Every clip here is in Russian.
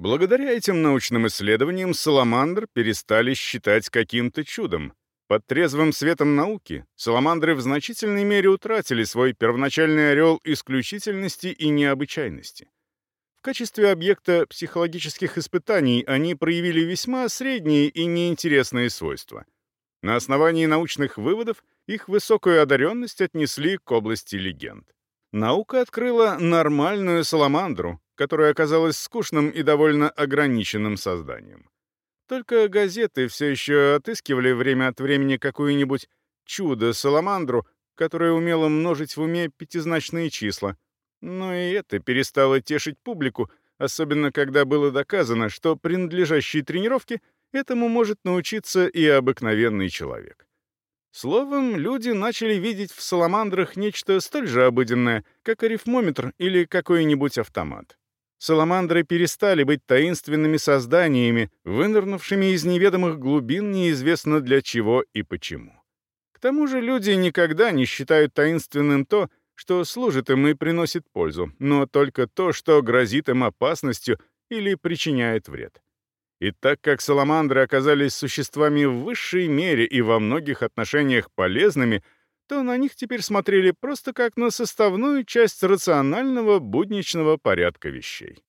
Благодаря этим научным исследованиям саламандр перестали считать каким-то чудом. Под трезвым светом науки саламандры в значительной мере утратили свой первоначальный орел исключительности и необычайности. В качестве объекта психологических испытаний они проявили весьма средние и неинтересные свойства. На основании научных выводов их высокую одаренность отнесли к области легенд. Наука открыла нормальную саламандру, которая оказалась скучным и довольно ограниченным созданием. Только газеты все еще отыскивали время от времени какую-нибудь чудо-саламандру, которая умела множить в уме пятизначные числа. Но и это перестало тешить публику, особенно когда было доказано, что при надлежащей тренировке этому может научиться и обыкновенный человек. Словом, люди начали видеть в саламандрах нечто столь же обыденное, как арифмометр или какой-нибудь автомат. Саламандры перестали быть таинственными созданиями, вынырнувшими из неведомых глубин неизвестно для чего и почему. К тому же люди никогда не считают таинственным то, что служит им и приносит пользу, но только то, что грозит им опасностью или причиняет вред. И так как саламандры оказались существами в высшей мере и во многих отношениях полезными — то на них теперь смотрели просто как на составную часть рационального будничного порядка вещей.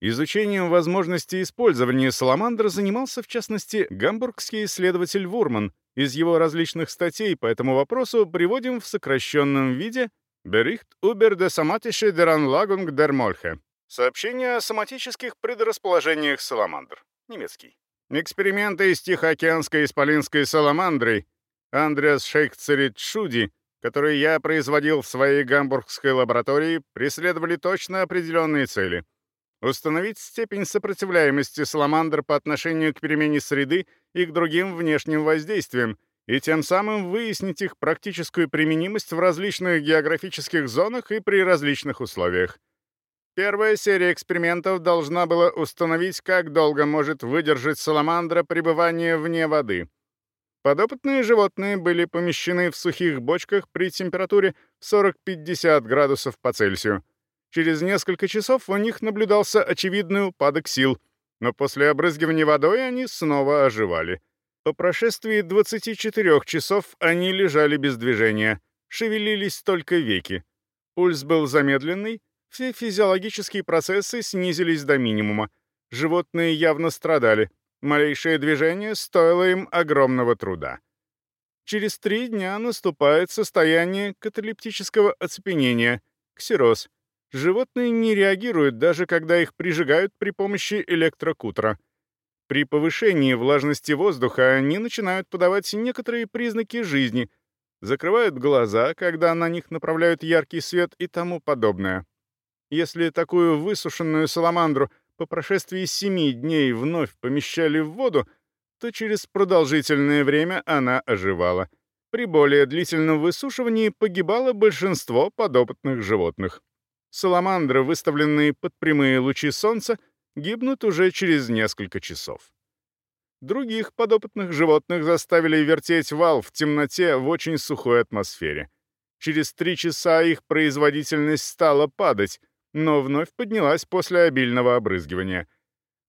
Изучением возможности использования саламандр занимался, в частности, гамбургский исследователь Вурман. Из его различных статей по этому вопросу приводим в сокращенном виде «Bericht über die somatische Veranlagung der Molche» — сообщение о соматических предрасположениях саламандр, немецкий. Эксперименты с Тихоокеанской исполинской саламандрой Андреас Шейхцерит Шуди, который я производил в своей гамбургской лаборатории, преследовали точно определенные цели. Установить степень сопротивляемости саламандр по отношению к перемене среды и к другим внешним воздействиям, и тем самым выяснить их практическую применимость в различных географических зонах и при различных условиях. Первая серия экспериментов должна была установить, как долго может выдержать саламандра пребывание вне воды — Подопытные животные были помещены в сухих бочках при температуре 40-50 градусов по Цельсию. Через несколько часов у них наблюдался очевидный упадок сил, но после обрызгивания водой они снова оживали. По прошествии 24 часов они лежали без движения, шевелились только веки. Пульс был замедленный, все физиологические процессы снизились до минимума. Животные явно страдали, Малейшее движение стоило им огромного труда. Через три дня наступает состояние каталептического оцепенения, ксероз. Животные не реагируют, даже когда их прижигают при помощи электрокутера. При повышении влажности воздуха они начинают подавать некоторые признаки жизни, закрывают глаза, когда на них направляют яркий свет и тому подобное. Если такую высушенную саламандру — по прошествии семи дней вновь помещали в воду, то через продолжительное время она оживала. При более длительном высушивании погибало большинство подопытных животных. Саламандры, выставленные под прямые лучи солнца, гибнут уже через несколько часов. Других подопытных животных заставили вертеть вал в темноте в очень сухой атмосфере. Через три часа их производительность стала падать, но вновь поднялась после обильного обрызгивания.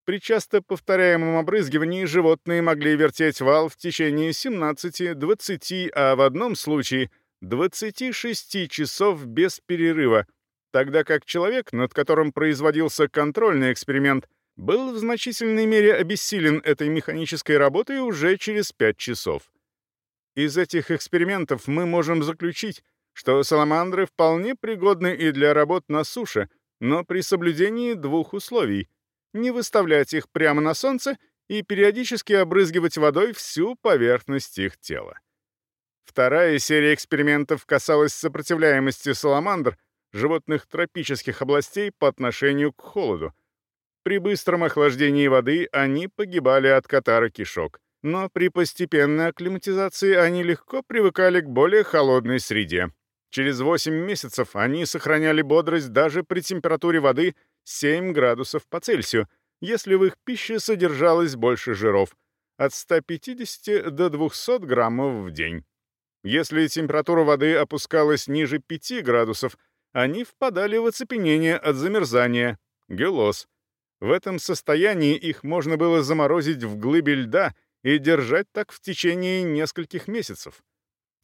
При часто повторяемом обрызгивании животные могли вертеть вал в течение 17-20, а в одном случае 26 часов без перерыва, тогда как человек, над которым производился контрольный эксперимент, был в значительной мере обессилен этой механической работой уже через 5 часов. Из этих экспериментов мы можем заключить, что саламандры вполне пригодны и для работ на суше, но при соблюдении двух условий — не выставлять их прямо на солнце и периодически обрызгивать водой всю поверхность их тела. Вторая серия экспериментов касалась сопротивляемости саламандр, животных тропических областей по отношению к холоду. При быстром охлаждении воды они погибали от катара кишок, но при постепенной акклиматизации они легко привыкали к более холодной среде, Через 8 месяцев они сохраняли бодрость даже при температуре воды 7 градусов по Цельсию, если в их пище содержалось больше жиров, от 150 до 200 граммов в день. Если температура воды опускалась ниже 5 градусов, они впадали в оцепенение от замерзания, гелоз. В этом состоянии их можно было заморозить в глыбе льда и держать так в течение нескольких месяцев.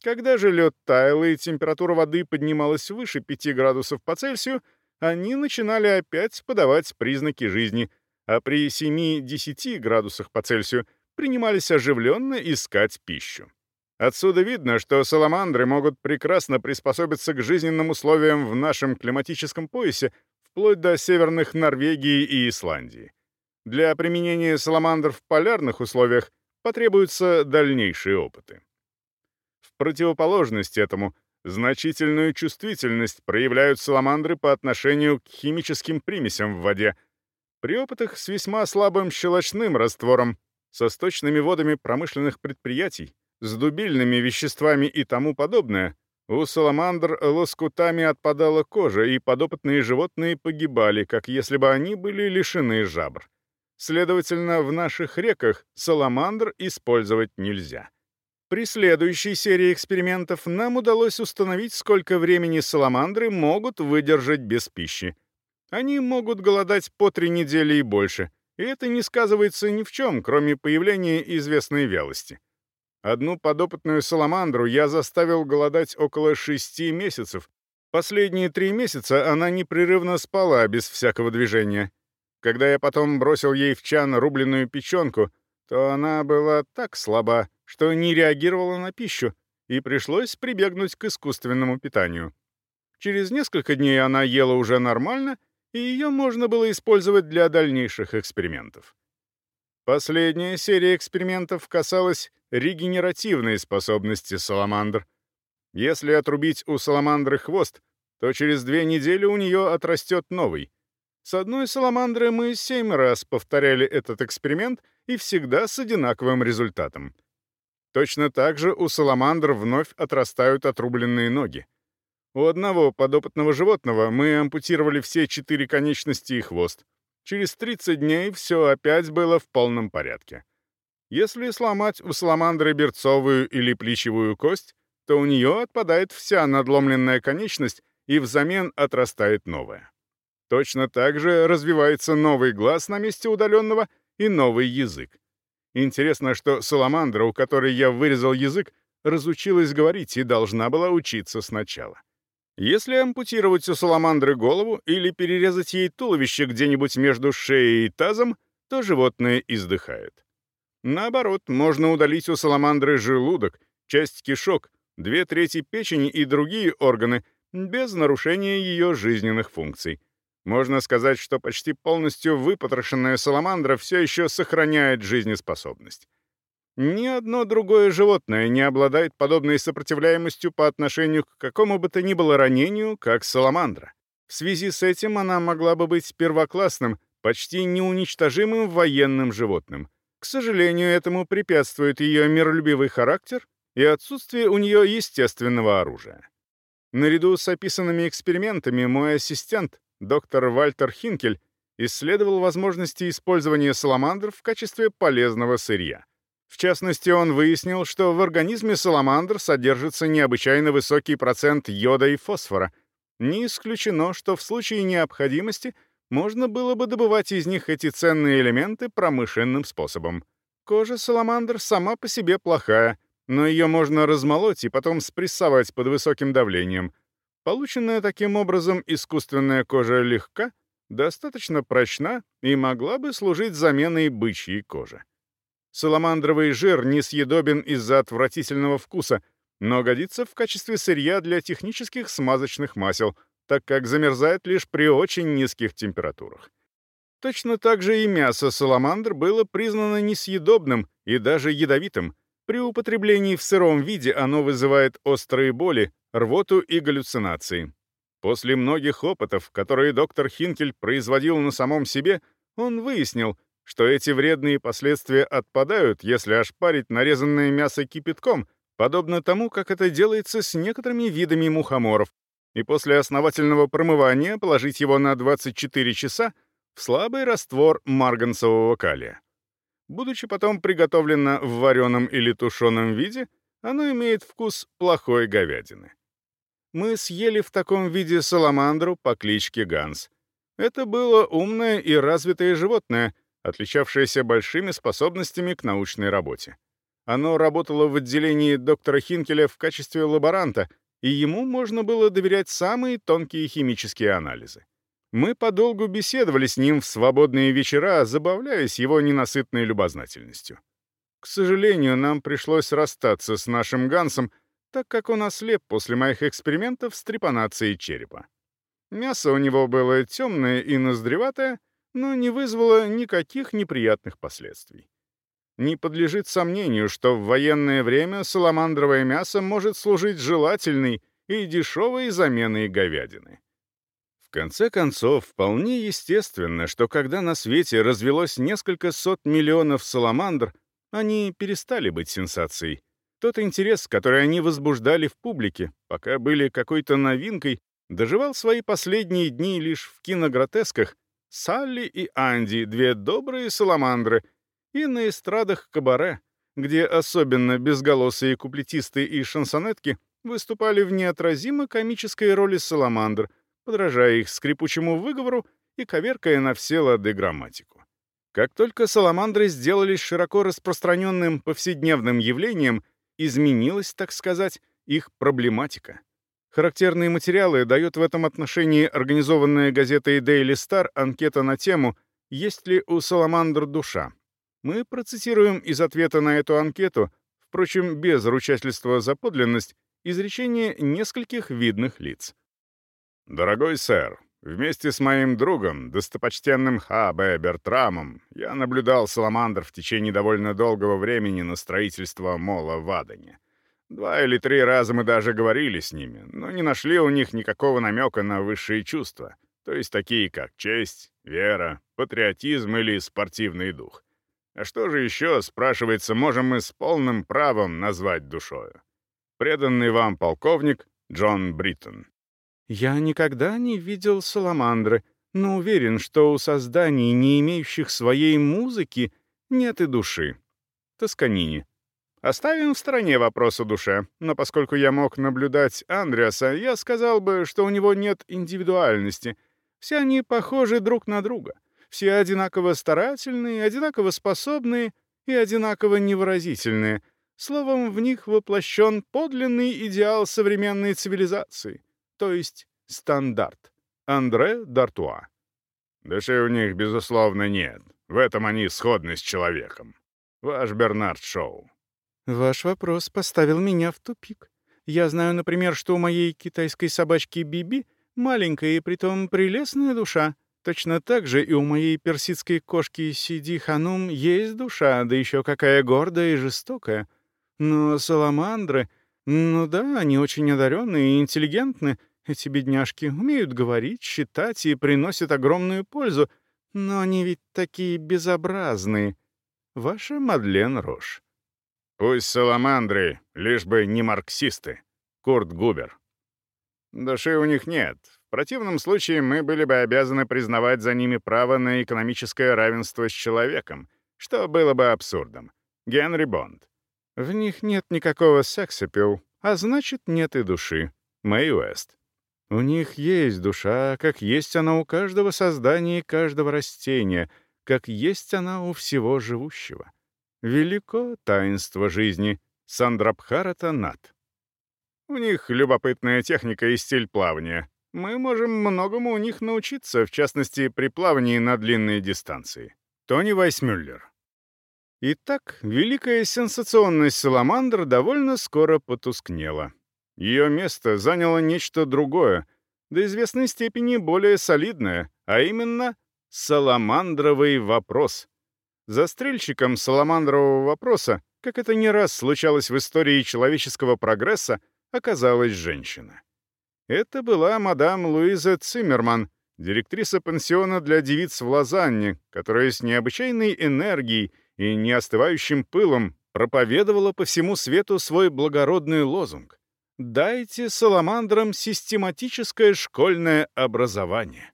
Когда же лед таял и температура воды поднималась выше 5 градусов по Цельсию, они начинали опять подавать признаки жизни, а при 7-10 градусах по Цельсию принимались оживленно искать пищу. Отсюда видно, что саламандры могут прекрасно приспособиться к жизненным условиям в нашем климатическом поясе вплоть до северных Норвегии и Исландии. Для применения саламандр в полярных условиях потребуются дальнейшие опыты. Противоположность этому, значительную чувствительность проявляют саламандры по отношению к химическим примесям в воде. При опытах с весьма слабым щелочным раствором, со сточными водами промышленных предприятий, с дубильными веществами и тому подобное, у саламандр лоскутами отпадала кожа, и подопытные животные погибали, как если бы они были лишены жабр. Следовательно, в наших реках саламандр использовать нельзя. При следующей серии экспериментов нам удалось установить, сколько времени саламандры могут выдержать без пищи. Они могут голодать по три недели и больше, и это не сказывается ни в чем, кроме появления известной вялости. Одну подопытную саламандру я заставил голодать около шести месяцев. Последние три месяца она непрерывно спала без всякого движения. Когда я потом бросил ей в чан рубленную печенку, то она была так слаба, что не реагировала на пищу, и пришлось прибегнуть к искусственному питанию. Через несколько дней она ела уже нормально, и ее можно было использовать для дальнейших экспериментов. Последняя серия экспериментов касалась регенеративной способности саламандр. Если отрубить у саламандры хвост, то через две недели у нее отрастет новый. С одной саламандры мы семь раз повторяли этот эксперимент и всегда с одинаковым результатом. Точно так же у саламандр вновь отрастают отрубленные ноги. У одного подопытного животного мы ампутировали все четыре конечности и хвост. Через 30 дней все опять было в полном порядке. Если сломать у саламандры берцовую или плечевую кость, то у нее отпадает вся надломленная конечность и взамен отрастает новая. Точно так же развивается новый глаз на месте удаленного и новый язык. Интересно, что саламандра, у которой я вырезал язык, разучилась говорить и должна была учиться сначала. Если ампутировать у саламандры голову или перерезать ей туловище где-нибудь между шеей и тазом, то животное издыхает. Наоборот, можно удалить у саламандры желудок, часть кишок, две трети печени и другие органы без нарушения ее жизненных функций. Можно сказать, что почти полностью выпотрошенная саламандра все еще сохраняет жизнеспособность. Ни одно другое животное не обладает подобной сопротивляемостью по отношению к какому бы то ни было ранению, как саламандра. В связи с этим она могла бы быть первоклассным, почти неуничтожимым военным животным. К сожалению, этому препятствует ее миролюбивый характер и отсутствие у нее естественного оружия. Наряду с описанными экспериментами мой ассистент, доктор Вальтер Хинкель, исследовал возможности использования саламандр в качестве полезного сырья. В частности, он выяснил, что в организме саламандр содержится необычайно высокий процент йода и фосфора. Не исключено, что в случае необходимости можно было бы добывать из них эти ценные элементы промышленным способом. Кожа саламандр сама по себе плохая, но ее можно размолоть и потом спрессовать под высоким давлением. Полученная таким образом искусственная кожа легка, достаточно прочна и могла бы служить заменой бычьей кожи. Саламандровый жир несъедобен из-за отвратительного вкуса, но годится в качестве сырья для технических смазочных масел, так как замерзает лишь при очень низких температурах. Точно так же и мясо саламандр было признано несъедобным и даже ядовитым. При употреблении в сыром виде оно вызывает острые боли, рвоту и галлюцинации. После многих опытов, которые доктор Хинкель производил на самом себе, он выяснил, что эти вредные последствия отпадают, если ошпарить нарезанное мясо кипятком, подобно тому, как это делается с некоторыми видами мухоморов, и после основательного промывания положить его на 24 часа в слабый раствор марганцевого калия. Будучи потом приготовлено в вареном или тушеном виде, оно имеет вкус плохой говядины. Мы съели в таком виде саламандру по кличке Ганс. Это было умное и развитое животное, отличавшееся большими способностями к научной работе. Оно работало в отделении доктора Хинкеля в качестве лаборанта, и ему можно было доверять самые тонкие химические анализы. Мы подолгу беседовали с ним в свободные вечера, забавляясь его ненасытной любознательностью. К сожалению, нам пришлось расстаться с нашим Гансом, так как он ослеп после моих экспериментов с трепанацией черепа. Мясо у него было темное и ноздреватое, но не вызвало никаких неприятных последствий. Не подлежит сомнению, что в военное время саламандровое мясо может служить желательной и дешевой заменой говядины. Конце концов, вполне естественно, что когда на свете развелось несколько сот миллионов саламандр, они перестали быть сенсацией. Тот интерес, который они возбуждали в публике, пока были какой-то новинкой, доживал свои последние дни лишь в киногротесках «Салли и Анди, две добрые саламандры», и на эстрадах кабаре, где особенно безголосые куплетисты и шансонетки выступали в неотразимо комической роли саламандр, подражая их скрипучему выговору и коверкая на все лады грамматику. Как только саламандры сделались широко распространенным повседневным явлением, изменилась, так сказать, их проблематика. Характерные материалы дает в этом отношении организованная газетой Daily Star анкета на тему «Есть ли у саламандр душа?». Мы процитируем из ответа на эту анкету, впрочем, без ручательства за подлинность, изречение нескольких видных лиц. «Дорогой сэр, вместе с моим другом, достопочтенным Х.Б. Бертрамом, я наблюдал саламандр в течение довольно долгого времени на строительство мола в Адане. Два или три раза мы даже говорили с ними, но не нашли у них никакого намека на высшие чувства, то есть такие как честь, вера, патриотизм или спортивный дух. А что же еще, спрашивается, можем мы с полным правом назвать душою? Преданный вам полковник Джон Бриттон. «Я никогда не видел саламандры, но уверен, что у созданий, не имеющих своей музыки, нет и души». Тосканини. Оставим в стороне вопрос о душе, но поскольку я мог наблюдать Андреаса, я сказал бы, что у него нет индивидуальности. Все они похожи друг на друга. Все одинаково старательные, одинаково способные и одинаково невыразительные. Словом, в них воплощен подлинный идеал современной цивилизации, то есть стандарт. Андре Д'Артуа. Души у них, безусловно, нет. В этом они сходны с человеком. Ваш Бернард Шоу. Ваш вопрос поставил меня в тупик. Я знаю, например, что у моей китайской собачки Биби маленькая и притом прелестная душа. Точно так же и у моей персидской кошки Сиди Ханум есть душа, да еще какая гордая и жестокая. Но саламандры... Ну да, они очень одаренные и интеллигентны. Эти бедняжки умеют говорить, считать и приносят огромную пользу. Но они ведь такие безобразные. Ваша Мадлен Рош. Пусть саламандры, лишь бы не марксисты. Курт Губер. Души у них нет. В противном случае мы были бы обязаны признавать за ними право на экономическое равенство с человеком, что было бы абсурдом. Генри Бонд. В них нет никакого сексапил, а значит, нет и души. Мэй Уэст. У них есть душа, как есть она у каждого создания и каждого растения, как есть она у всего живущего. Велико таинство жизни. Сандрабхарата Нат. У них любопытная техника и стиль плавания. Мы можем многому у них научиться, в частности, при плавании на длинные дистанции. Тони Вайсмюллер. Итак, великая сенсационность Саламандр довольно скоро потускнела. Ее место заняло нечто другое, до известной степени более солидное, а именно «Саламандровый вопрос», Застрельщиком саламандрового вопроса, как это не раз случалось в истории человеческого прогресса, оказалась женщина. Это была мадам Луиза Циммерман, директриса пансиона для девиц в Лозанне, которая с необычайной энергией и неостывающим пылом проповедовала по всему свету свой благородный лозунг «Дайте саламандрам систематическое школьное образование».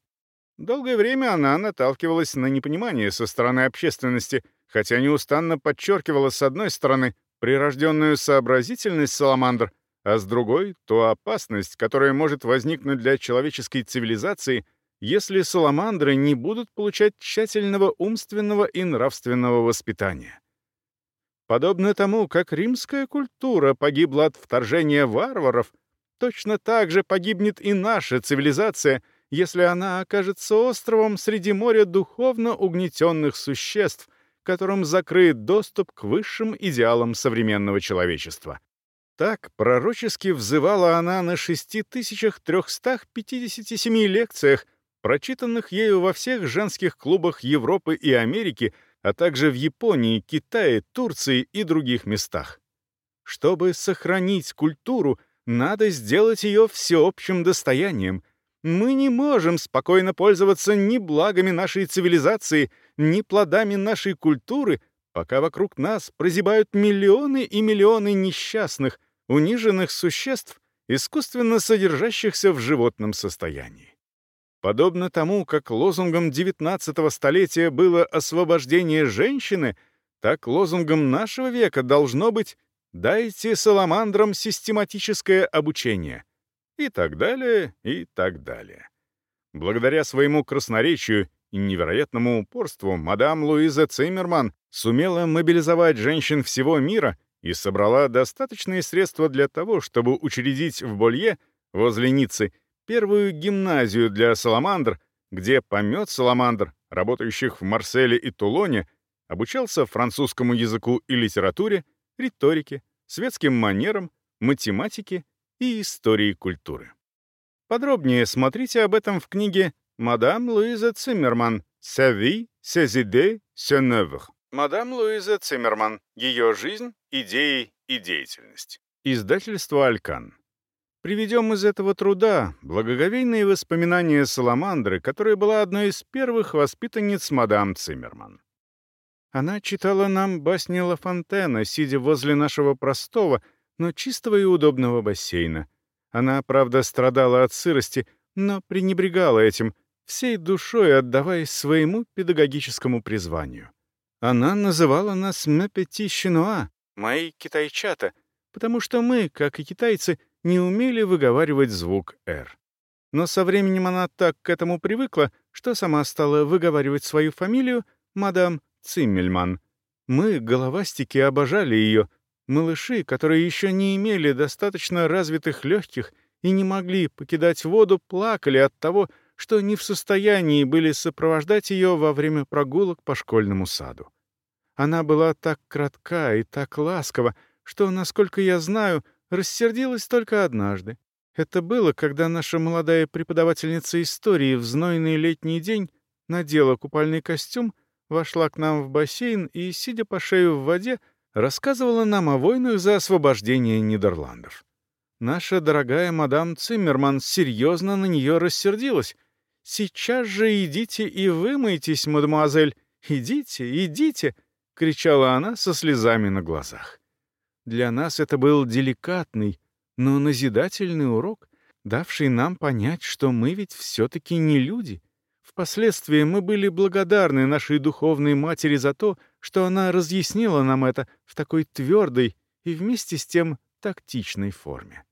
Долгое время она наталкивалась на непонимание со стороны общественности, хотя неустанно подчеркивала с одной стороны прирожденную сообразительность саламандр, а с другой — ту опасность, которая может возникнуть для человеческой цивилизации, если саламандры не будут получать тщательного умственного и нравственного воспитания. Подобно тому, как римская культура погибла от вторжения варваров, точно так же погибнет и наша цивилизация, если она окажется островом среди моря духовно угнетенных существ, которым закрыт доступ к высшим идеалам современного человечества. Так пророчески взывала она на 6357 лекциях, прочитанных ею во всех женских клубах Европы и Америки, а также в Японии, Китае, Турции и других местах. Чтобы сохранить культуру, надо сделать ее всеобщим достоянием. Мы не можем спокойно пользоваться ни благами нашей цивилизации, ни плодами нашей культуры, пока вокруг нас прозябают миллионы и миллионы несчастных, униженных существ, искусственно содержащихся в животном состоянии. Подобно тому, как лозунгом XIX столетия было освобождение женщины, так лозунгом нашего века должно быть «дайте саламандрам систематическое обучение» и так далее, и так далее. Благодаря своему красноречию и невероятному упорству мадам Луиза Циммерман сумела мобилизовать женщин всего мира и собрала достаточные средства для того, чтобы учредить в Болье, возле Ниццы, первую гимназию для саламандр, где помет саламандр, работающих в Марселе и Тулоне, обучался французскому языку и литературе, риторике, светским манерам, математике и истории культуры. Подробнее смотрите об этом в книге «Мадам Луиза Циммерман. Sa vie, ses idées, son œuvre». Мадам Луиза Циммерман. Ее жизнь, идеи и деятельность. Издательство «Алькан». Приведем из этого труда благоговейные воспоминания Саламандры, которая была одной из первых воспитанниц мадам Циммерман. Она читала нам басни Ла Фонтена, сидя возле нашего простого, но чистого и удобного бассейна. Она, правда, страдала от сырости, но пренебрегала этим, всей душой отдаваясь своему педагогическому призванию. Она называла нас «мэпети шинуа» — «мои китайчата», потому что мы, как и китайцы, — не умели выговаривать звук «р». Но со временем она так к этому привыкла, что сама стала выговаривать свою фамилию мадам Циммельман. Мы, головастики, обожали ее. Малыши, которые еще не имели достаточно развитых легких и не могли покидать воду, плакали от того, что не в состоянии были сопровождать ее во время прогулок по школьному саду. Она была так кратка и так ласкова, что, насколько я знаю, Рассердилась только однажды. Это было, когда наша молодая преподавательница истории в знойный летний день надела купальный костюм, вошла к нам в бассейн и, сидя по шею в воде, рассказывала нам о войнах за освобождение Нидерландов. Наша дорогая мадам Циммерман серьезно на нее рассердилась. «Сейчас же идите и вымойтесь, мадемуазель! Идите, идите!» — кричала она со слезами на глазах. Для нас это был деликатный, но назидательный урок, давший нам понять, что мы ведь все-таки не люди. Впоследствии мы были благодарны нашей духовной матери за то, что она разъяснила нам это в такой твердой и вместе с тем тактичной форме.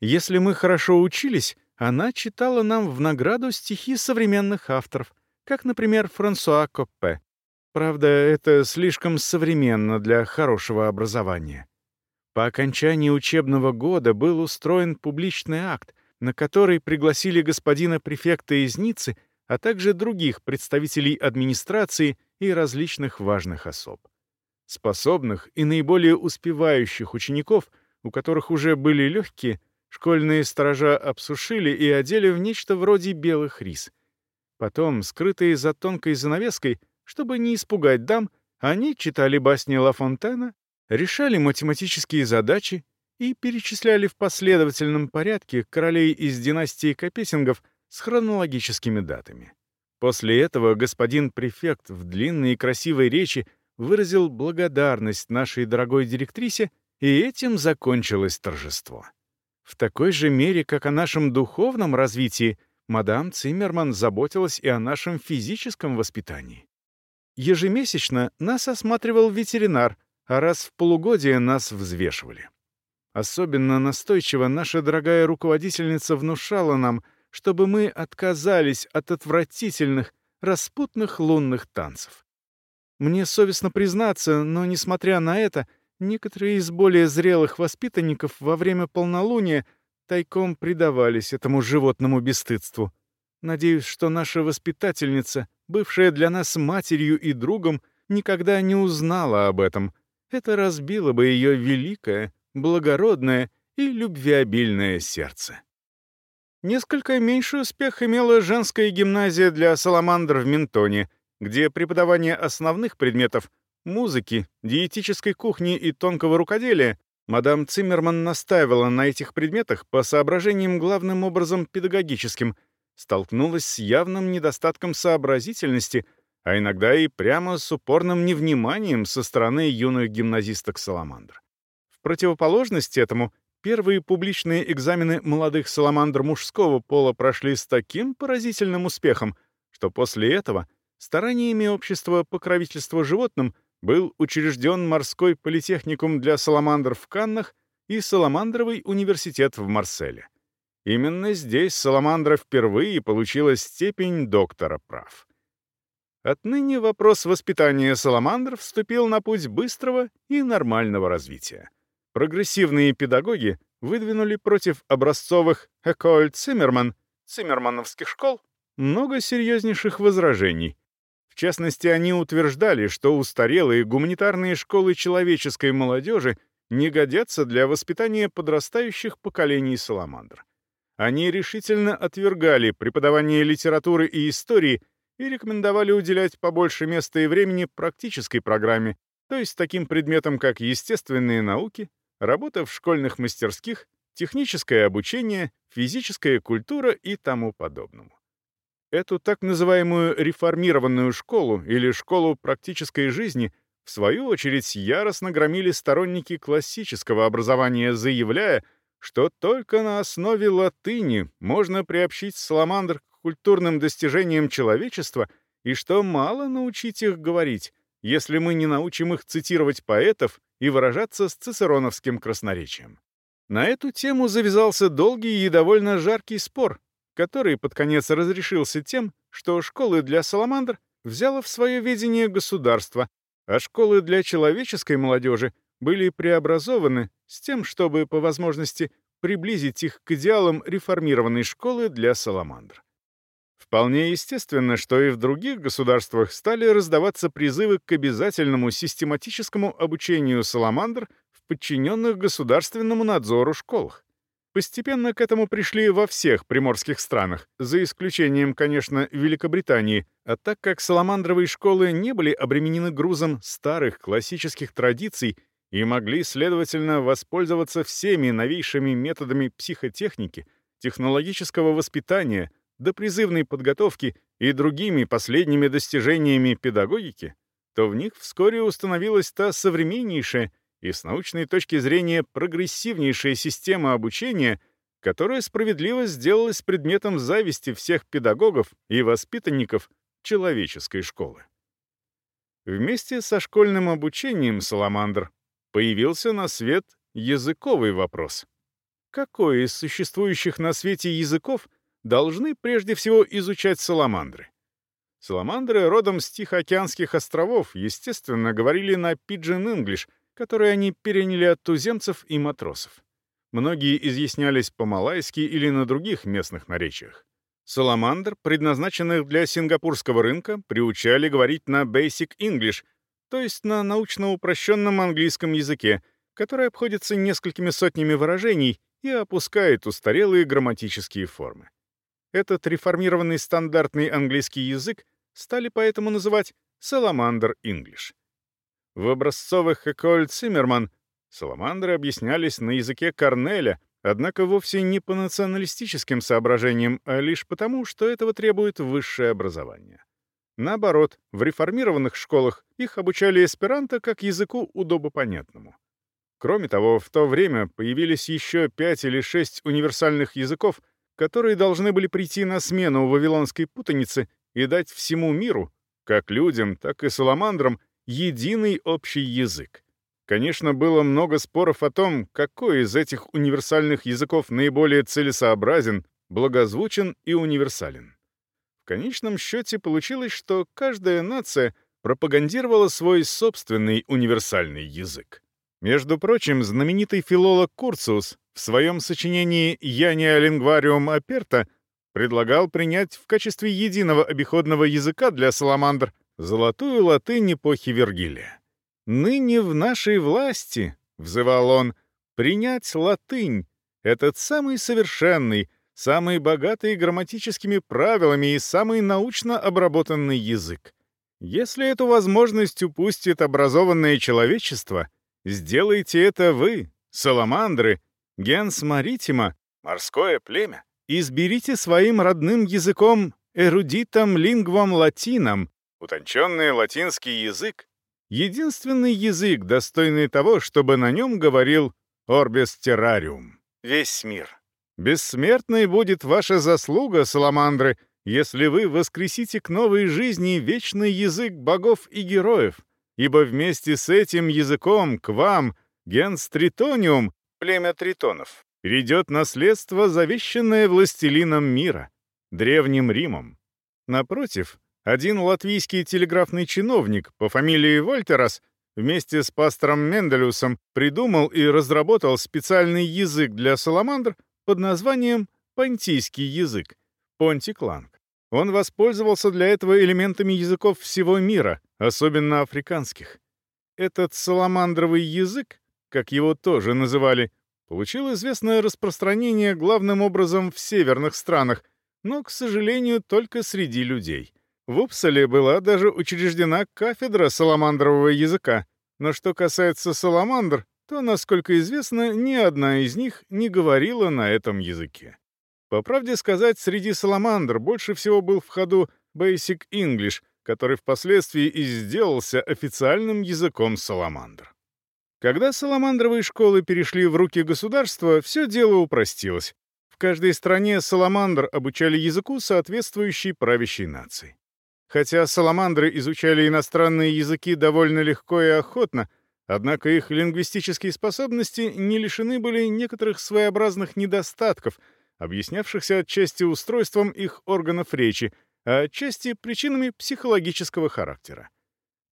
Если мы хорошо учились, она читала нам в награду стихи современных авторов, как, например, Франсуа Коппе. Правда, это слишком современно для хорошего образования. По окончании учебного года был устроен публичный акт, на который пригласили господина префекта из Ниццы, а также других представителей администрации и различных важных особ. Способных и наиболее успевающих учеников, у которых уже были легкие, школьные сторожа обсушили и одели в нечто вроде белых рис. Потом, скрытые за тонкой занавеской, чтобы не испугать дам, они читали басни Ла Фонтена решали математические задачи и перечисляли в последовательном порядке королей из династии Капетингов с хронологическими датами. После этого господин префект в длинной и красивой речи выразил благодарность нашей дорогой директрисе, и этим закончилось торжество. В такой же мере, как о нашем духовном развитии, мадам Циммерман заботилась и о нашем физическом воспитании. Ежемесячно нас осматривал ветеринар, а раз в полугодие нас взвешивали. Особенно настойчиво наша дорогая руководительница внушала нам, чтобы мы отказались от отвратительных, распутных лунных танцев. Мне совестно признаться, но, несмотря на это, некоторые из более зрелых воспитанников во время полнолуния тайком предавались этому животному бесстыдству. Надеюсь, что наша воспитательница, бывшая для нас матерью и другом, никогда не узнала об этом. Это разбило бы ее великое, благородное и любвеобильное сердце. Несколько меньший успех имела женская гимназия для саламандр в Ментоне, где преподавание основных предметов — музыки, диетической кухни и тонкого рукоделия мадам Циммерман настаивала на этих предметах по соображениям главным образом педагогическим, столкнулась с явным недостатком сообразительности, а иногда и прямо с упорным невниманием со стороны юных гимназисток Саламандр. В противоположность этому Первые публичные экзамены молодых саламандр мужского пола прошли с таким поразительным успехом, что после этого стараниями общества покровительства животным был учрежден морской политехникум для саламандр в Каннах и Саламандровый университет в Марселе. Именно здесь Саламандра впервые получила степень доктора прав. Отныне вопрос воспитания саламандр вступил на путь быстрого и нормального развития прогрессивные педагоги выдвинули против образцовых «Эколь Циммерман» циммермановских школ много серьезнейших возражений. В частности, они утверждали, что устарелые гуманитарные школы человеческой молодежи не годятся для воспитания подрастающих поколений саламандр. Они решительно отвергали преподавание литературы и истории и рекомендовали уделять побольше места и времени практической программе, то есть таким предметам, как естественные науки, работа в школьных мастерских, техническое обучение, физическая культура и тому подобному. Эту так называемую реформированную школу или школу практической жизни в свою очередь яростно громили сторонники классического образования, заявляя, что только на основе латыни можно приобщить саламандр к культурным достижениям человечества и что мало научить их говорить, если мы не научим их цитировать поэтов и выражаться с цицероновским красноречием. На эту тему завязался долгий и довольно жаркий спор, который под конец разрешился тем, что школы для саламандр взяло в свое ведение государство, а школы для человеческой молодежи были преобразованы с тем, чтобы, по возможности, приблизить их к идеалам реформированной школы для саламандр. Вполне естественно, что и в других государствах стали раздаваться призывы к обязательному систематическому обучению саламандр в подчиненных государственному надзору школах. Постепенно к этому пришли во всех приморских странах, за исключением, конечно, Великобритании, а так как саламандровые школы не были обременены грузом старых классических традиций и могли, следовательно, воспользоваться всеми новейшими методами психотехники, технологического воспитания — до призывной подготовки и другими последними достижениями педагогики, то в них вскоре установилась та современнейшая и с научной точки зрения прогрессивнейшая система обучения, которая справедливо сделалась предметом зависти всех педагогов и воспитанников человеческой школы. Вместе со школьным обучением Саламандр появился на свет языковый вопрос. Какой из существующих на свете языков — должны прежде всего изучать саламандры. Саламандры родом с Тихоокеанских островов, естественно, говорили на пиджин-инглиш, который они переняли от туземцев и матросов. Многие изъяснялись по-малайски или на других местных наречиях. Саламандр, предназначенных для сингапурского рынка, приучали говорить на Basic English, то есть на научно упрощенном английском языке, который обходится несколькими сотнями выражений и опускает устарелые грамматические формы. Этот реформированный стандартный английский язык стали поэтому называть «Саламандр English». В образцовых «Эколь Циммерман» саламандры объяснялись на языке Корнеля, однако вовсе не по националистическим соображениям, а лишь потому, что этого требует высшее образование. Наоборот, в реформированных школах их обучали эсперанто как языку удобопонятному. Кроме того, в то время появились еще пять или шесть универсальных языков, которые должны были прийти на смену вавилонской путанице и дать всему миру, как людям, так и саламандрам, единый общий язык. Конечно, было много споров о том, какой из этих универсальных языков наиболее целесообразен, благозвучен и универсален. В конечном счете получилось, что каждая нация пропагандировала свой собственный универсальный язык. Между прочим, знаменитый филолог Курциус в своем сочинении «Яния лингвариум аперта» предлагал принять в качестве единого обиходного языка для саламандр золотую латынь эпохи Вергилия. «Ныне в нашей власти», — взывал он, — «принять латынь, этот самый совершенный, самый богатый грамматическими правилами и самый научно обработанный язык. Если эту возможность упустит образованное человечество, сделайте это вы, саламандры, генс маритима, морское племя, изберите своим родным языком эрудитом лингвам латином, утонченный латинский язык, единственный язык, достойный того, чтобы на нем говорил Орбис Террариум, весь мир. Бессмертной будет ваша заслуга, саламандры, если вы воскресите к новой жизни вечный язык богов и героев, ибо вместе с этим языком к вам, генс Тритониум, племя тритонов, перейдет наследство, завещанное властелином мира, древним Римом. Напротив, один латвийский телеграфный чиновник по фамилии Вольтерас вместе с пастором Менделюсом придумал и разработал специальный язык для саламандр под названием понтийский язык, понтикланг. Он воспользовался для этого элементами языков всего мира, особенно африканских. Этот саламандровый язык, как его тоже называли, получил известное распространение главным образом в северных странах, но, к сожалению, только среди людей. В Упсале была даже учреждена кафедра саламандрового языка, но что касается саламандр, то, насколько известно, ни одна из них не говорила на этом языке. По правде сказать, среди саламандр больше всего был в ходу Basic English, который впоследствии и сделался официальным языком саламандр. Когда саламандровые школы перешли в руки государства, все дело упростилось. В каждой стране саламандр обучали языку соответствующей правящей нации. Хотя саламандры изучали иностранные языки довольно легко и охотно, однако их лингвистические способности не лишены были некоторых своеобразных недостатков, объяснявшихся отчасти устройством их органов речи, а отчасти причинами психологического характера.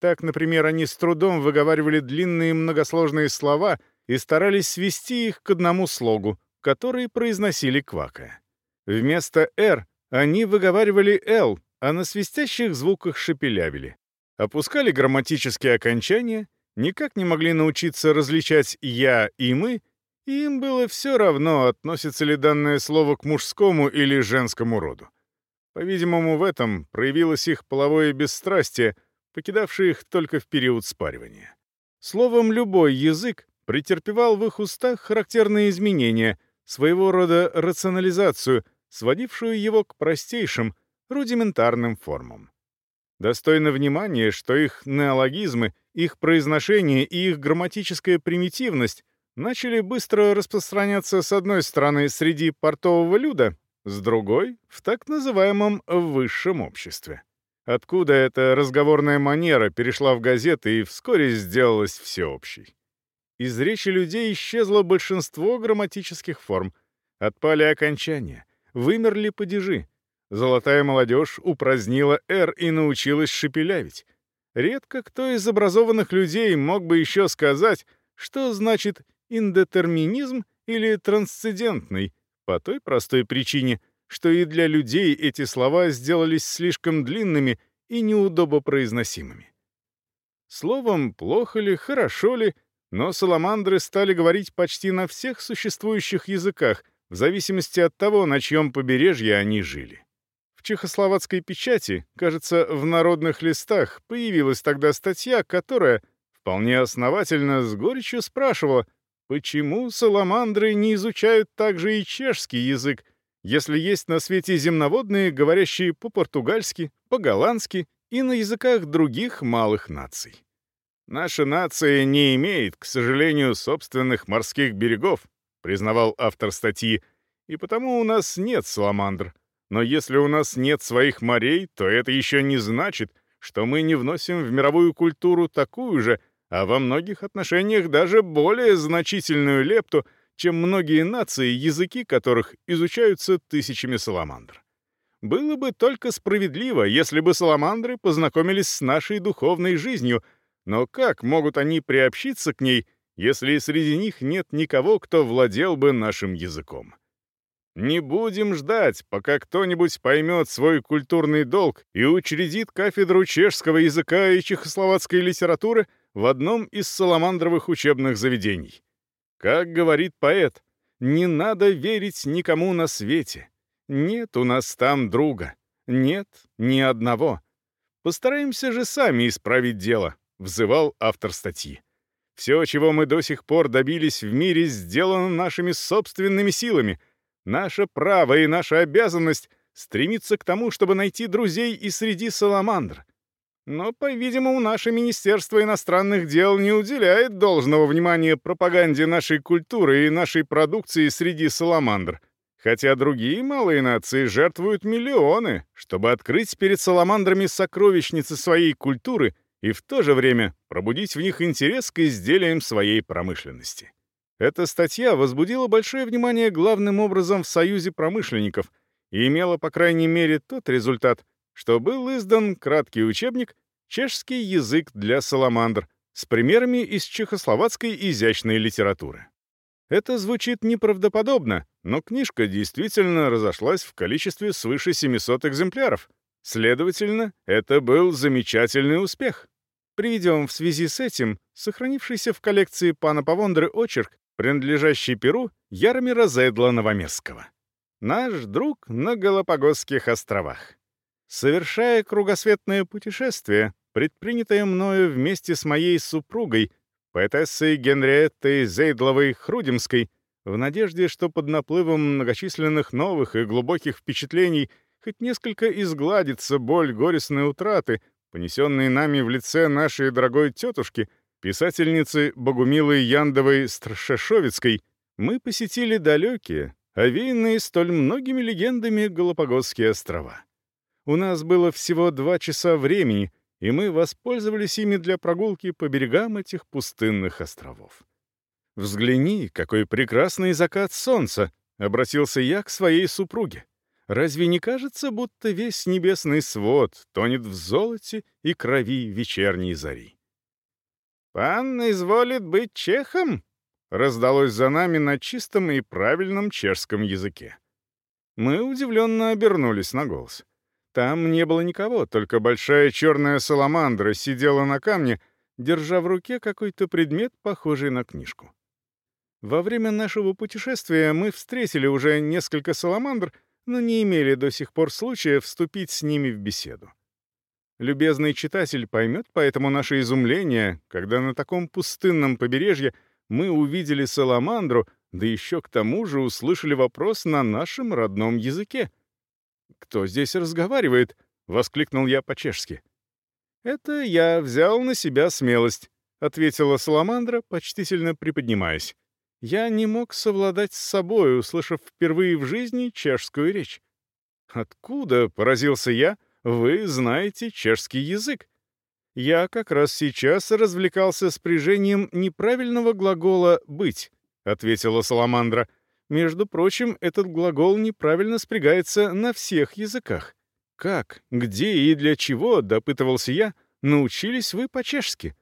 Так, например, они с трудом выговаривали длинные многосложные слова и старались свести их к одному слогу, который произносили квакая. Вместо «р» они выговаривали «л», а на свистящих звуках шепелявили. Опускали грамматические окончания, никак не могли научиться различать «я» и «мы», и им было все равно, относится ли данное слово к мужскому или женскому роду. По-видимому, в этом проявилось их половое бесстрастие, покидавшее их только в период спаривания. Словом, любой язык претерпевал в их устах характерные изменения, своего рода рационализацию, сводившую его к простейшим, рудиментарным формам. Достойно внимания, что их неологизмы, их произношение и их грамматическая примитивность начали быстро распространяться с одной стороны среди портового люда, с другой — в так называемом высшем обществе. Откуда эта разговорная манера перешла в газеты и вскоре сделалась всеобщей. Из речи людей исчезло большинство грамматических форм, отпали окончания, вымерли падежи, Золотая молодежь упразднила «р» и научилась шепелявить. Редко кто из образованных людей мог бы еще сказать, что значит индетерминизм или трансцендентный, по той простой причине, что и для людей эти слова сделались слишком длинными и неудобопроизносимыми. Словом, плохо ли, хорошо ли, но саламандры стали говорить почти на всех существующих языках, в зависимости от того, на чьем побережье они жили. В чехословацкой печати, кажется, в народных листах, появилась тогда статья, которая, вполне основательно, с горечью спрашивала, почему саламандры не изучают также и чешский язык, если есть на свете земноводные, говорящие по-португальски, по-голландски и на языках других малых наций. Наша нация не имеет, к сожалению, собственных морских берегов, признавал автор статьи, и потому у нас нет саламандр, но если у нас нет своих морей, то это еще не значит, что мы не вносим в мировую культуру такую же, а во многих отношениях даже более значительную лепту, чем многие нации, языки которых изучаются тысячами саламандр. Было бы только справедливо, если бы саламандры познакомились с нашей духовной жизнью, но как могут они приобщиться к ней, если среди них нет никого, кто владел бы нашим языком? Не будем ждать, пока кто-нибудь поймет свой культурный долг и учредит кафедру чешского языка и чехословацкой литературы в одном из саламандровых учебных заведений. Как говорит поэт, не надо верить никому на свете. Нет у нас там друга. Нет ни одного. Постараемся же сами исправить дело, взывал автор статьи. Все, чего мы до сих пор добились в мире, сделано нашими собственными силами — Наше право и наша обязанность стремиться к тому, чтобы найти друзей и среди саламандр. Но, по-видимому, наше Министерство иностранных дел не уделяет должного внимания пропаганде нашей культуры и нашей продукции среди саламандр, хотя другие малые нации жертвуют миллионы, чтобы открыть перед саламандрами сокровищницы своей культуры и в то же время пробудить в них интерес к изделиям своей промышленности. Эта статья возбудила большое внимание главным образом в Союзе промышленников и имела, по крайней мере, тот результат, что был издан краткий учебник «Чешский язык для саламандр» с примерами из чехословацкой изящной литературы. Это звучит неправдоподобно, но книжка действительно разошлась в количестве свыше 700 экземпляров. Следовательно, это был замечательный успех. Приведем в связи с этим сохранившийся в коллекции пана Павондры очерк принадлежащий Перу Яромира Зейдла Новомирского. Наш друг на Галапагосских островах. Совершая кругосветное путешествие, предпринятое мною вместе с моей супругой, поэтессой Генриеттой Зейдловой Хрудимской, в надежде, что под наплывом многочисленных новых и глубоких впечатлений хоть несколько изгладится боль горестной утраты, понесенной нами в лице нашей дорогой тетушки — писательницы Богумилы Яндовой Страшешовицкой, мы посетили далекие, овеянные столь многими легендами Галапагосские острова. У нас было всего два часа времени, и мы воспользовались ими для прогулки по берегам этих пустынных островов. «Взгляни, какой прекрасный закат солнца!» — обратился я к своей супруге. «Разве не кажется, будто весь небесный свод тонет в золоте и крови вечерней зари?» «Пан изволит быть чехом?» — раздалось за нами на чистом и правильном чешском языке. Мы удивленно обернулись на голос. Там не было никого, только большая черная саламандра сидела на камне, держа в руке какой-то предмет, похожий на книжку. Во время нашего путешествия мы встретили уже несколько саламандр, но не имели до сих пор случая вступить с ними в беседу. Любезный читатель поймет поэтому наше изумление, когда на таком пустынном побережье мы увидели саламандру, да еще к тому же услышали вопрос на нашем родном языке. «Кто здесь разговаривает?» — воскликнул я по-чешски. «Это я взял на себя смелость», — ответила Саламандра, почтительно приподнимаясь. Я не мог совладать с собой, услышав впервые в жизни чешскую речь. «Откуда?» — поразился я — вы знаете чешский язык. Я как раз сейчас развлекался с прижением неправильного глагола «быть», — ответила Саламандра. Между прочим, этот глагол неправильно спрягается на всех языках. Как, где и для чего, допытывался я, научились вы по-чешски?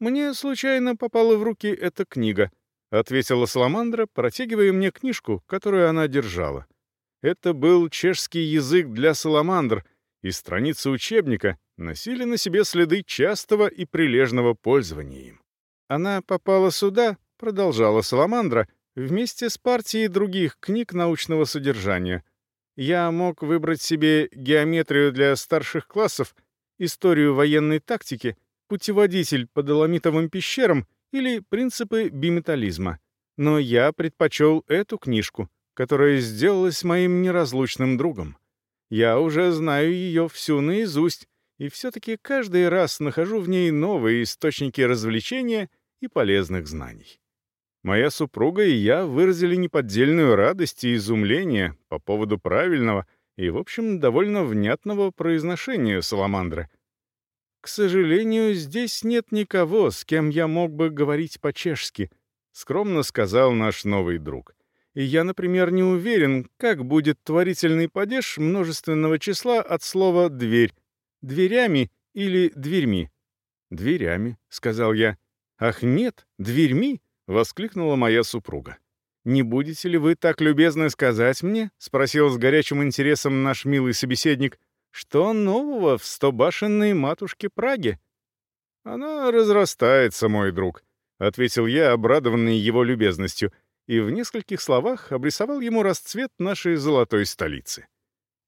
Мне случайно попала в руки эта книга, — ответила Саламандра, протягивая мне книжку, которую она держала. Это был чешский язык для саламандр — и страницы учебника носили на себе следы частого и прилежного пользования им. Она попала сюда, продолжала Саламандра, вместе с партией других книг научного содержания. Я мог выбрать себе геометрию для старших классов, историю военной тактики, путеводитель по доломитовым пещерам или принципы биметаллизма. Но я предпочел эту книжку, которая сделалась моим неразлучным другом. Я уже знаю ее всю наизусть, и все-таки каждый раз нахожу в ней новые источники развлечения и полезных знаний. Моя супруга и я выразили неподдельную радость и изумление по поводу правильного и, в общем, довольно внятного произношения Саламандры. «К сожалению, здесь нет никого, с кем я мог бы говорить по-чешски», скромно сказал наш новый друг. И я, например, не уверен, как будет творительный падеж множественного числа от слова «дверь» — дверями или дверьми. «Дверями», — сказал я. «Ах, нет, дверьми!» — воскликнула моя супруга. «Не будете ли вы так любезны сказать мне?» — спросил с горячим интересом наш милый собеседник. «Что нового в стобашенной матушке Праге?» «Она разрастается, мой друг», — ответил я, обрадованный его любезностью, и в нескольких словах обрисовал ему расцвет нашей золотой столицы.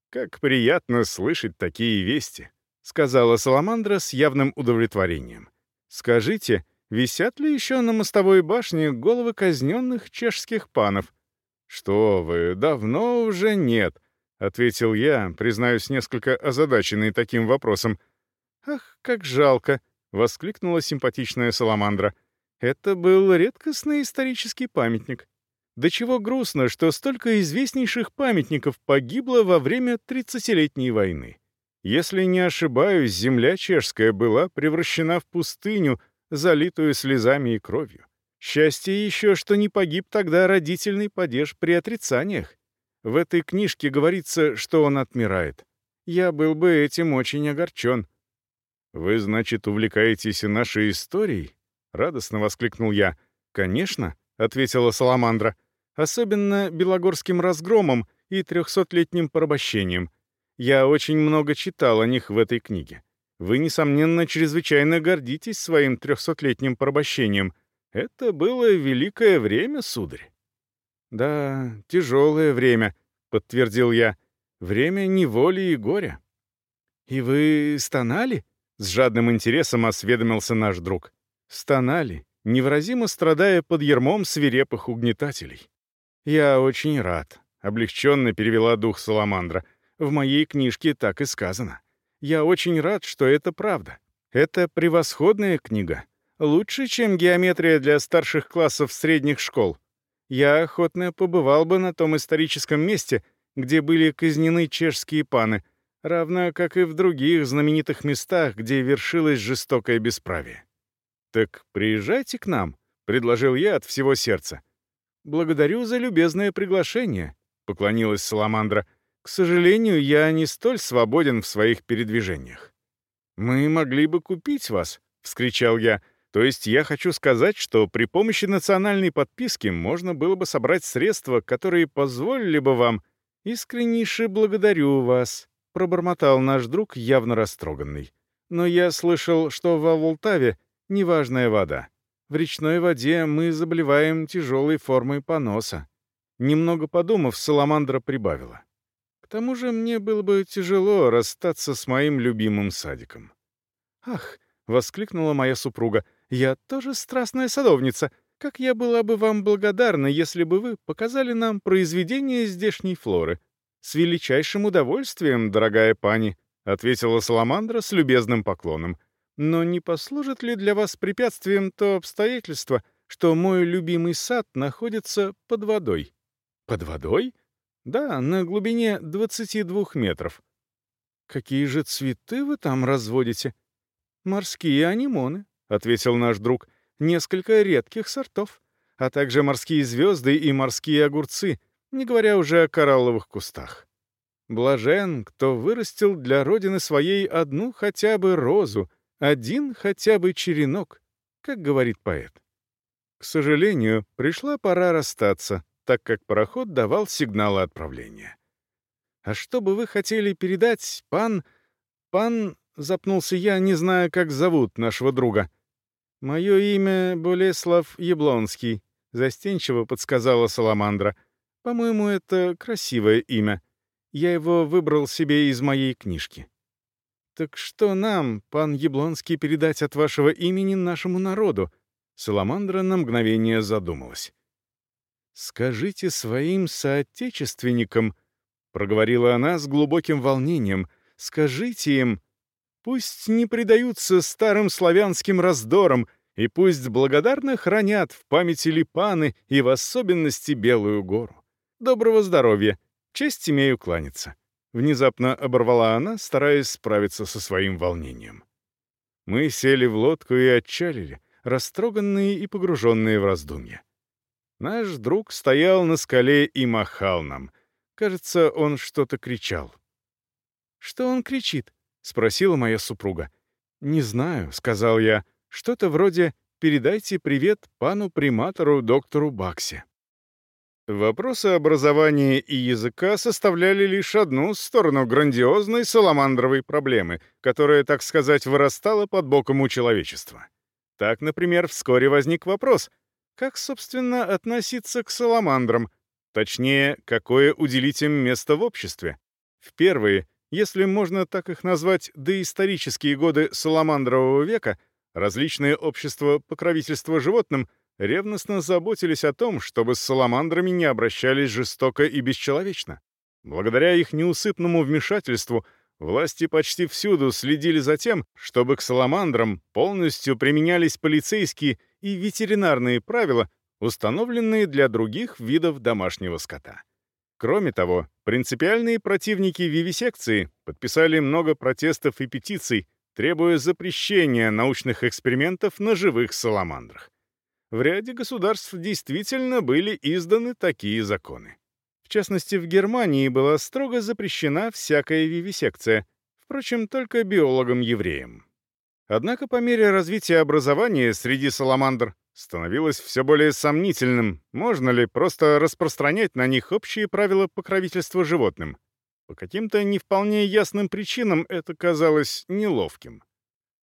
«Как приятно слышать такие вести», — сказала Саламандра с явным удовлетворением. «Скажите, висят ли еще на мостовой башне головы казненных чешских панов?» «Что вы, давно уже нет», — ответил я, признаюсь, несколько озадаченный таким вопросом. «Ах, как жалко!» — воскликнула симпатичная Саламандра. «Это был редкостный исторический памятник. До чего грустно, что столько известнейших памятников погибло во время Тридцатилетней войны. Если не ошибаюсь, земля чешская была превращена в пустыню, залитую слезами и кровью. Счастье еще, что не погиб тогда родительный падеж при отрицаниях. В этой книжке говорится, что он отмирает. Я был бы этим очень огорчен. «Вы, значит, увлекаетесь нашей историей?» — радостно воскликнул я. «Конечно», — ответила Саламандра. «Особенно Белогорским разгромом и трехсотлетним порабощением. Я очень много читал о них в этой книге. Вы, несомненно, чрезвычайно гордитесь своим трехсотлетним порабощением. Это было великое время, сударь». «Да, тяжелое время», — подтвердил я. «Время неволи и горя». «И вы стонали?» — с жадным интересом осведомился наш друг. «Стонали, невыразимо страдая под ермом свирепых угнетателей». «Я очень рад», — облегченно перевела дух Саламандра. «В моей книжке так и сказано. Я очень рад, что это правда. Это превосходная книга. Лучше, чем геометрия для старших классов средних школ я охотно побывал бы на том историческом месте, где были казнены чешские паны, равно как и в других знаменитых местах, где вершилось жестокое бесправие. «Так приезжайте к нам», — предложил я от всего сердца. «Благодарю за любезное приглашение», — поклонилась Саламандра. «К сожалению, я не столь свободен в своих передвижениях». «Мы могли бы купить вас», — вскричал я, — то есть я хочу сказать, что при помощи национальной подписки можно было бы собрать средства, которые позволили бы вам... «Искреннейше благодарю вас», — пробормотал наш друг, явно растроганный. «Но я слышал, что во Волтаве неважная вода. В речной воде мы заболеваем тяжелой формой поноса». Немного подумав, Саламандра прибавила. «К тому же мне было бы тяжело расстаться с моим любимым садиком». «Ах!» — воскликнула моя супруга — я тоже страстная садовница. Как я была бы вам благодарна, если бы вы показали нам произведение здешней флоры. С величайшим удовольствием, дорогая пани, ответила Саламандра с любезным поклоном. Но не послужит ли для вас препятствием то обстоятельство, что мой любимый сад находится под водой? Под водой? Да, на глубине 22 метров. Какие же цветы вы там разводите? Морские анимоны, — ответил наш друг, — «несколько редких сортов, а также морские звезды и морские огурцы, не говоря уже о коралловых кустах. Блажен, кто вырастил для родины своей одну хотя бы розу, один хотя бы черенок, как говорит поэт. К сожалению, пришла пора расстаться, так как пароход давал сигналы отправления. «А что бы вы хотели передать, пан... пан...» — запнулся я, не зная, как зовут нашего друга. «Мое имя Болеслав Яблонский», — застенчиво подсказала Саламандра. «По-моему, это красивое имя. Я его выбрал себе из моей книжки». «Так что нам, пан Яблонский, передать от вашего имени нашему народу?» Саламандра на мгновение задумалась. «Скажите своим соотечественникам», — проговорила она с глубоким волнением, — «скажите им, Пусть не предаются старым славянским раздорам, и пусть благодарно хранят в памяти Липаны и в особенности Белую гору. Доброго здоровья! Честь имею кланяться. Внезапно оборвала она, стараясь справиться со своим волнением. Мы сели в лодку и отчалили, растроганные и погруженные в раздумья. Наш друг стоял на скале и махал нам. Кажется, он что-то кричал. «Что он кричит?» — спросила моя супруга. «Не знаю», — сказал я. «Что-то вроде «передайте привет пану приматору доктору Баксе». Вопросы образования и языка составляли лишь одну сторону грандиозной саламандровой проблемы, которая, так сказать, вырастала под боком у человечества. Так, например, вскоре возник вопрос, как, собственно, относиться к саламандрам, точнее, какое уделить им место в обществе. В первые, если можно так их назвать, доисторические годы саламандрового века, различные общества покровительства животным — ревностно заботились о том, чтобы с саламандрами не обращались жестоко и бесчеловечно. Благодаря их неусыпному вмешательству власти почти всюду следили за тем, чтобы к саламандрам полностью применялись полицейские и ветеринарные правила, установленные для других видов домашнего скота. Кроме того, принципиальные противники вивисекции подписали много протестов и петиций, требуя запрещения научных экспериментов на живых саламандрах в ряде государств действительно были изданы такие законы. В частности, в Германии была строго запрещена всякая вивисекция, впрочем, только биологам-евреям. Однако по мере развития образования среди саламандр становилось все более сомнительным, можно ли просто распространять на них общие правила покровительства животным. По каким-то не вполне ясным причинам это казалось неловким.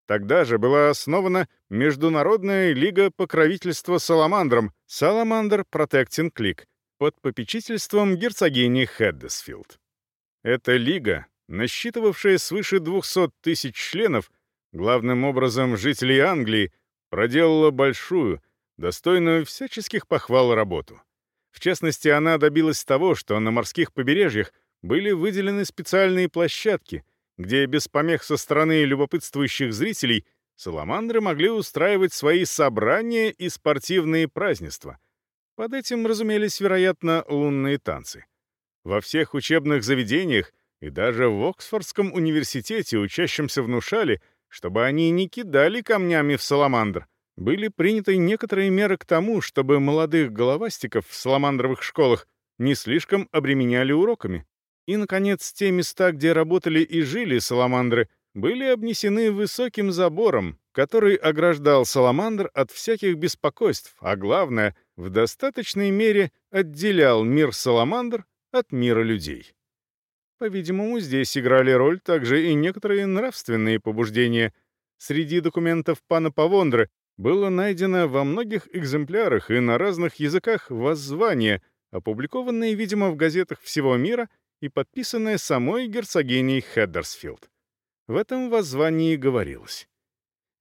Тогда же была основана Международная лига покровительства саламандрам Salamander Protecting League под попечительством герцогини Хеддесфилд. Эта лига, насчитывавшая свыше 200 тысяч членов, главным образом жителей Англии, проделала большую, достойную всяческих похвал работу. В частности, она добилась того, что на морских побережьях были выделены специальные площадки — где без помех со стороны любопытствующих зрителей саламандры могли устраивать свои собрания и спортивные празднества. Под этим разумелись, вероятно, лунные танцы. Во всех учебных заведениях и даже в Оксфордском университете учащимся внушали, чтобы они не кидали камнями в саламандр. Были приняты некоторые меры к тому, чтобы молодых головастиков в саламандровых школах не слишком обременяли уроками. И, наконец, те места, где работали и жили саламандры, были обнесены высоким забором, который ограждал саламандр от всяких беспокойств, а главное, в достаточной мере отделял мир саламандр от мира людей. По-видимому, здесь играли роль также и некоторые нравственные побуждения. Среди документов пана Павондры было найдено во многих экземплярах и на разных языках воззвания, опубликованные, видимо, в газетах всего мира — и подписанное самой герцогиней Хеддерсфилд. В этом воззвании говорилось.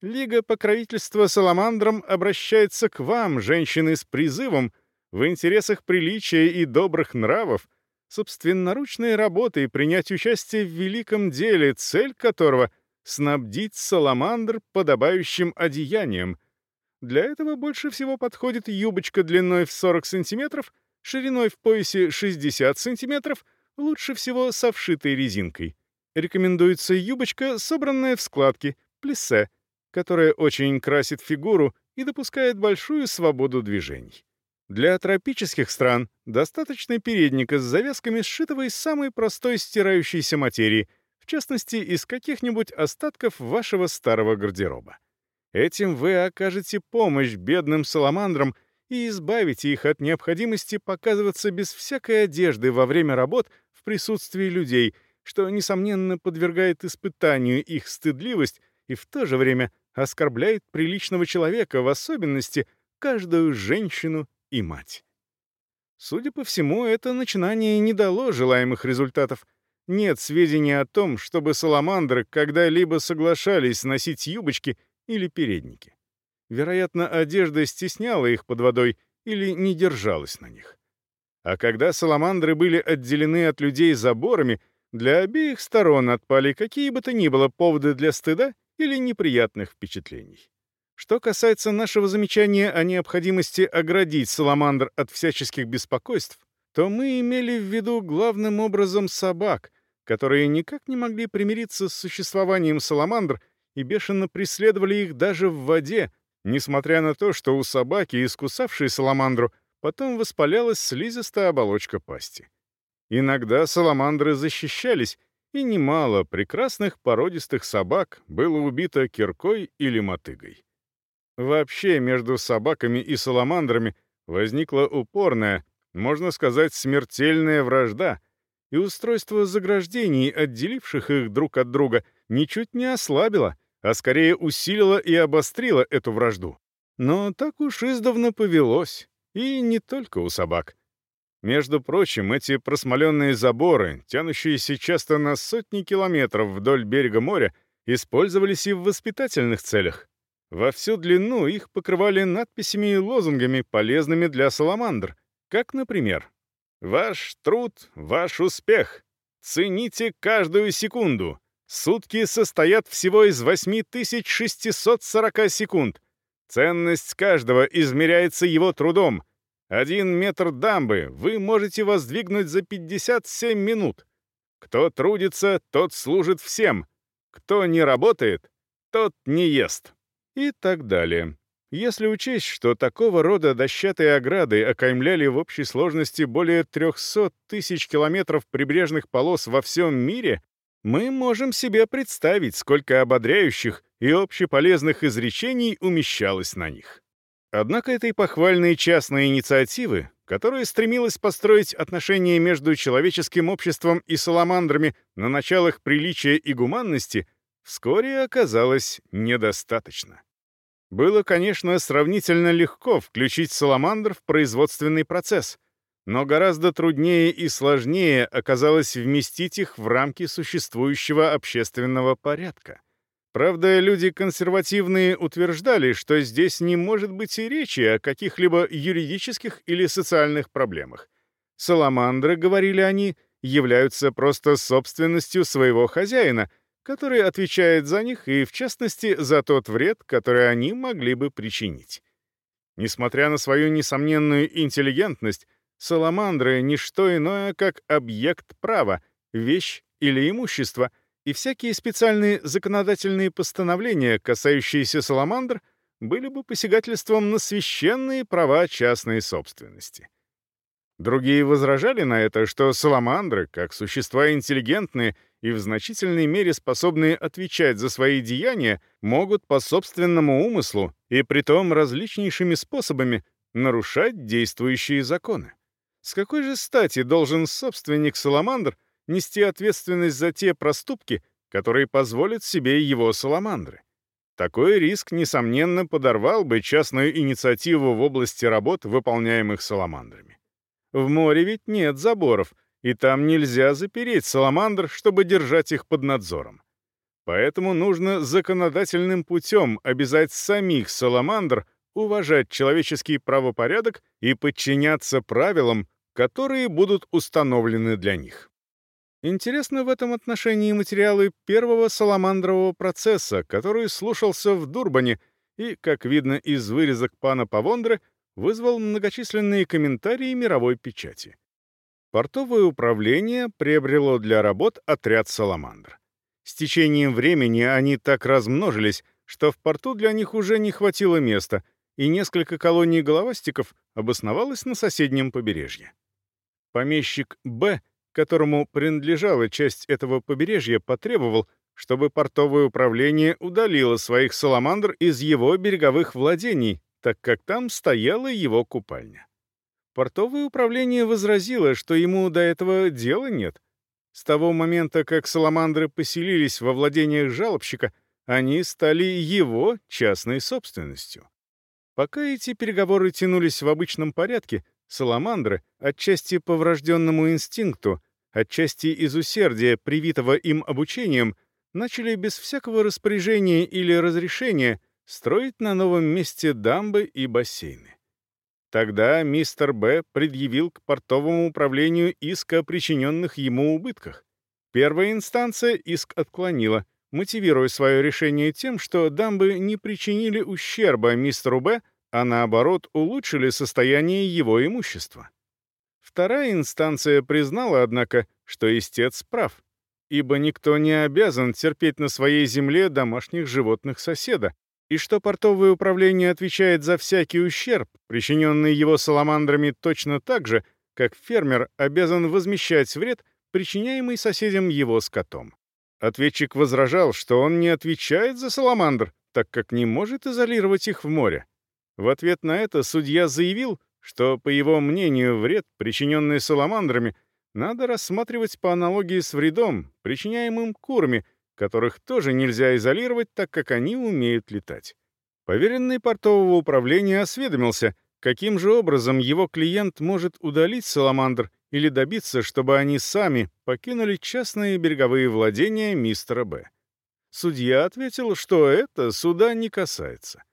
«Лига покровительства Саламандрам обращается к вам, женщины, с призывом в интересах приличия и добрых нравов собственноручной работой принять участие в великом деле, цель которого — снабдить Саламандр подобающим одеянием. Для этого больше всего подходит юбочка длиной в 40 сантиметров, шириной в поясе 60 сантиметров — лучше всего со вшитой резинкой. Рекомендуется юбочка, собранная в складки, плиссе, которая очень красит фигуру и допускает большую свободу движений. Для тропических стран достаточно передника с завязками, сшитого из самой простой стирающейся материи, в частности, из каких-нибудь остатков вашего старого гардероба. Этим вы окажете помощь бедным саламандрам и избавите их от необходимости показываться без всякой одежды во время работ в присутствии людей, что, несомненно, подвергает испытанию их стыдливость и в то же время оскорбляет приличного человека, в особенности каждую женщину и мать. Судя по всему, это начинание не дало желаемых результатов. Нет сведений о том, чтобы саламандры когда-либо соглашались носить юбочки или передники. Вероятно, одежда стесняла их под водой или не держалась на них. А когда саламандры были отделены от людей заборами, для обеих сторон отпали какие бы то ни было поводы для стыда или неприятных впечатлений. Что касается нашего замечания о необходимости оградить саламандр от всяческих беспокойств, то мы имели в виду главным образом собак, которые никак не могли примириться с существованием саламандр и бешено преследовали их даже в воде, несмотря на то, что у собаки, искусавшей саламандру, потом воспалялась слизистая оболочка пасти. Иногда саламандры защищались, и немало прекрасных породистых собак было убито киркой или мотыгой. Вообще между собаками и саламандрами возникла упорная, можно сказать, смертельная вражда, и устройство заграждений, отделивших их друг от друга, ничуть не ослабило, а скорее усилило и обострило эту вражду. Но так уж издавна повелось, и не только у собак. Между прочим, эти просмоленные заборы, тянущиеся часто на сотни километров вдоль берега моря, использовались и в воспитательных целях. Во всю длину их покрывали надписями и лозунгами, полезными для саламандр, как, например, «Ваш труд — ваш успех. Цените каждую секунду. Сутки состоят всего из 8640 секунд. Ценность каждого измеряется его трудом. Один метр дамбы вы можете воздвигнуть за 57 минут. Кто трудится, тот служит всем. Кто не работает, тот не ест. И так далее. Если учесть, что такого рода дощатые ограды окаймляли в общей сложности более 300 тысяч километров прибрежных полос во всем мире, мы можем себе представить, сколько ободряющих и общеполезных изречений умещалось на них. Однако этой похвальной частной инициативы, которая стремилась построить отношения между человеческим обществом и саламандрами на началах приличия и гуманности, вскоре оказалось недостаточно. Было, конечно, сравнительно легко включить саламандр в производственный процесс, но гораздо труднее и сложнее оказалось вместить их в рамки существующего общественного порядка. Правда, люди консервативные утверждали, что здесь не может быть и речи о каких-либо юридических или социальных проблемах. Саламандры, говорили они, являются просто собственностью своего хозяина — который отвечает за них и, в частности, за тот вред, который они могли бы причинить. Несмотря на свою несомненную интеллигентность, саламандры — не что иное, как объект права, вещь или имущество, и всякие специальные законодательные постановления, касающиеся саламандр, были бы посягательством на священные права частной собственности. Другие возражали на это, что саламандры, как существа интеллигентные — и в значительной мере способные отвечать за свои деяния, могут по собственному умыслу и притом различнейшими способами нарушать действующие законы. С какой же стати должен собственник Саламандр нести ответственность за те проступки, которые позволят себе его Саламандры? Такой риск, несомненно, подорвал бы частную инициативу в области работ, выполняемых Саламандрами. В море ведь нет заборов, и там нельзя запереть саламандр, чтобы держать их под надзором. Поэтому нужно законодательным путем обязать самих саламандр уважать человеческий правопорядок и подчиняться правилам, которые будут установлены для них. Интересны в этом отношении материалы первого саламандрового процесса, который слушался в Дурбане и, как видно из вырезок пана Павондры, вызвал многочисленные комментарии мировой печати портовое управление приобрело для работ отряд «Саламандр». С течением времени они так размножились, что в порту для них уже не хватило места, и несколько колоний головастиков обосновалось на соседнем побережье. Помещик Б, которому принадлежала часть этого побережья, потребовал, чтобы портовое управление удалило своих саламандр из его береговых владений, так как там стояла его купальня. Портовое управление возразило, что ему до этого дела нет. С того момента, как саламандры поселились во владениях жалобщика, они стали его частной собственностью. Пока эти переговоры тянулись в обычном порядке, саламандры, отчасти по врожденному инстинкту, отчасти из усердия, привитого им обучением, начали без всякого распоряжения или разрешения строить на новом месте дамбы и бассейны. Тогда мистер Б. предъявил к портовому управлению иск о причиненных ему убытках. Первая инстанция иск отклонила, мотивируя свое решение тем, что дамбы не причинили ущерба мистеру Б., а наоборот улучшили состояние его имущества. Вторая инстанция признала, однако, что истец прав, ибо никто не обязан терпеть на своей земле домашних животных соседа, и что портовое управление отвечает за всякий ущерб, причиненный его саламандрами точно так же, как фермер обязан возмещать вред, причиняемый соседям его скотом. Ответчик возражал, что он не отвечает за саламандр, так как не может изолировать их в море. В ответ на это судья заявил, что, по его мнению, вред, причиненный саламандрами, надо рассматривать по аналогии с вредом, причиняемым курами, которых тоже нельзя изолировать, так как они умеют летать. Поверенный портового управления осведомился, каким же образом его клиент может удалить саламандр или добиться, чтобы они сами покинули частные береговые владения мистера Б. Судья ответил, что это суда не касается.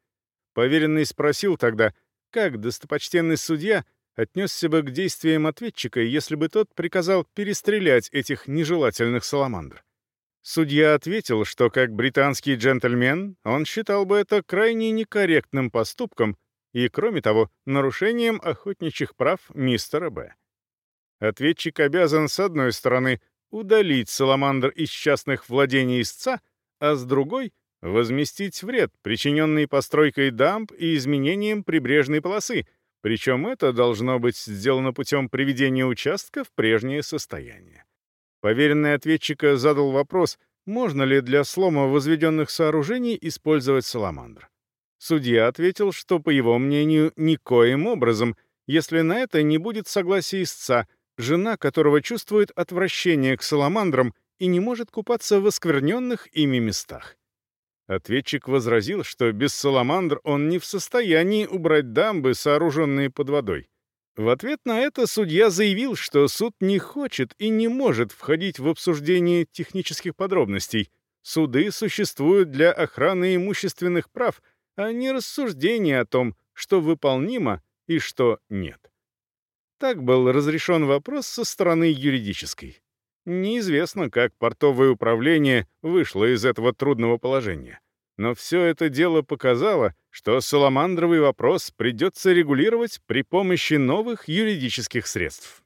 Поверенный спросил тогда, как достопочтенный судья отнесся бы к действиям ответчика, если бы тот приказал перестрелять этих нежелательных саламандр. Судья ответил, что как британский джентльмен он считал бы это крайне некорректным поступком и, кроме того, нарушением охотничьих прав мистера Б. Ответчик обязан, с одной стороны, удалить саламандр из частных владений истца, а с другой — возместить вред, причиненный постройкой дамб и изменением прибрежной полосы, причем это должно быть сделано путем приведения участка в прежнее состояние. Поверенный ответчика задал вопрос, можно ли для слома возведенных сооружений использовать саламандр. Судья ответил, что, по его мнению, никоим образом, если на это не будет согласия истца, жена которого чувствует отвращение к саламандрам и не может купаться в оскверненных ими местах. Ответчик возразил, что без саламандр он не в состоянии убрать дамбы, сооруженные под водой. В ответ на это судья заявил, что суд не хочет и не может входить в обсуждение технических подробностей. Суды существуют для охраны имущественных прав, а не рассуждения о том, что выполнимо и что нет. Так был разрешен вопрос со стороны юридической. Неизвестно, как портовое управление вышло из этого трудного положения. Но все это дело показало, что саламандровый вопрос придется регулировать при помощи новых юридических средств.